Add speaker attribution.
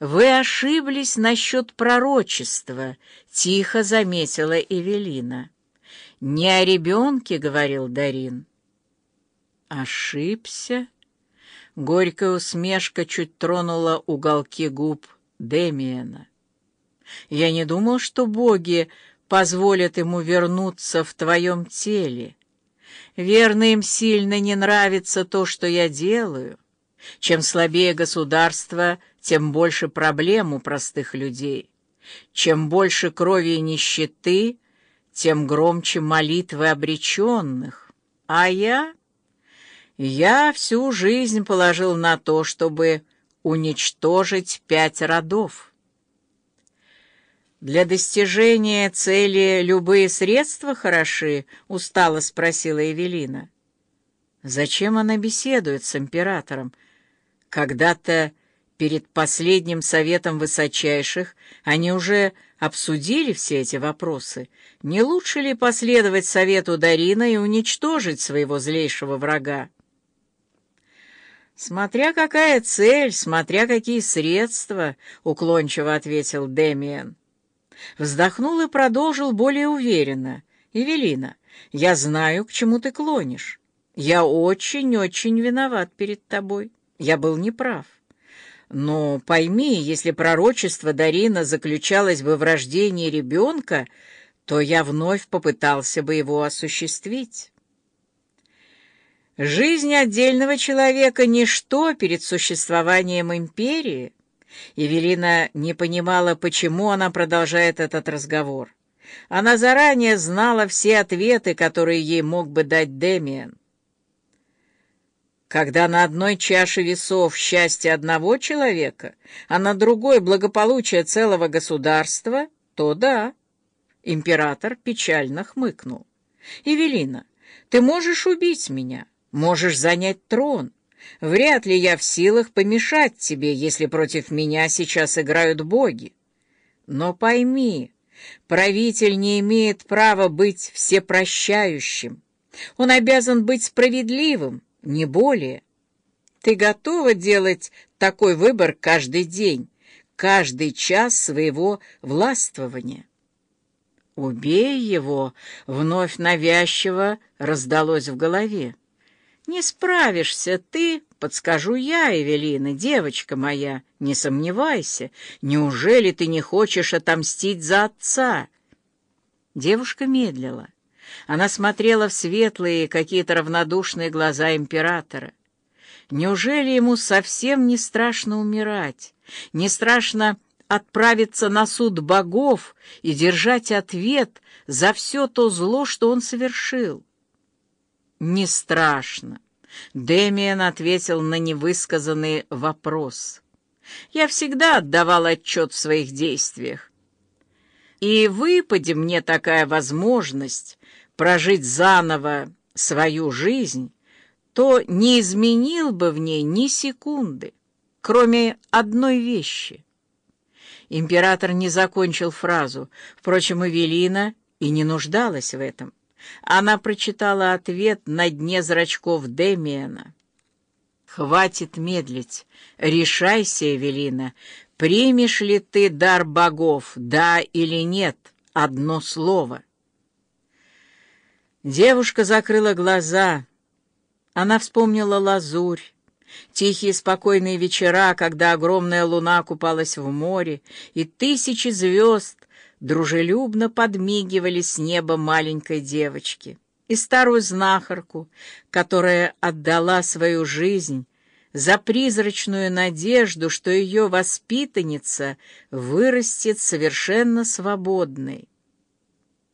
Speaker 1: вы ошиблись насчет пророчества», — тихо заметила Эвелина. «Не о ребенке», — говорил Дарин. «Ошибся?» Горькая усмешка чуть тронула уголки губ Демиена. «Я не думал, что боги позволят ему вернуться в твоем теле. Верно, им сильно не нравится то, что я делаю. Чем слабее государство, тем больше проблем у простых людей. Чем больше крови и нищеты, тем громче молитвы обреченных. А я... Я всю жизнь положил на то, чтобы уничтожить пять родов. «Для достижения цели любые средства хороши?» — устало спросила Эвелина. «Зачем она беседует с императором? Когда-то перед последним советом высочайших они уже обсудили все эти вопросы. Не лучше ли последовать совету Дарина и уничтожить своего злейшего врага?» «Смотря какая цель, смотря какие средства», — уклончиво ответил Демиан. Вздохнул и продолжил более уверенно. «Эвелина, я знаю, к чему ты клонишь. Я очень-очень виноват перед тобой. Я был неправ. Но пойми, если пророчество Дарина заключалось бы в рождении ребенка, то я вновь попытался бы его осуществить». Жизнь отдельного человека — ничто перед существованием империи. Евелина не понимала, почему она продолжает этот разговор. Она заранее знала все ответы, которые ей мог бы дать Демиан. Когда на одной чаше весов счастье одного человека, а на другой благополучие целого государства, то да. Император печально хмыкнул. «Евелина, ты можешь убить меня, можешь занять трон, Вряд ли я в силах помешать тебе, если против меня сейчас играют боги. Но пойми, правитель не имеет права быть всепрощающим. Он обязан быть справедливым, не более. Ты готова делать такой выбор каждый день, каждый час своего властвования? «Убей его!» — вновь навязчиво раздалось в голове. Не справишься ты, подскажу я, Эвелина, девочка моя, не сомневайся. Неужели ты не хочешь отомстить за отца? Девушка медлила. Она смотрела в светлые, какие-то равнодушные глаза императора. Неужели ему совсем не страшно умирать? Не страшно отправиться на суд богов и держать ответ за все то зло, что он совершил? «Не страшно», — Дэмиен ответил на невысказанный вопрос. «Я всегда отдавал отчет в своих действиях. И выпади мне такая возможность прожить заново свою жизнь, то не изменил бы в ней ни секунды, кроме одной вещи». Император не закончил фразу, впрочем, Эвелина и не нуждалась в этом. Она прочитала ответ на дне зрачков Демиана. «Хватит медлить. Решайся, Эвелина. Примешь ли ты дар богов, да или нет? Одно слово». Девушка закрыла глаза. Она вспомнила лазурь, тихие спокойные вечера, когда огромная луна купалась в море, и тысячи звезд дружелюбно подмигивали с неба маленькой девочки, и старую знахарку, которая отдала свою жизнь за призрачную надежду, что ее воспитанница вырастет совершенно свободной.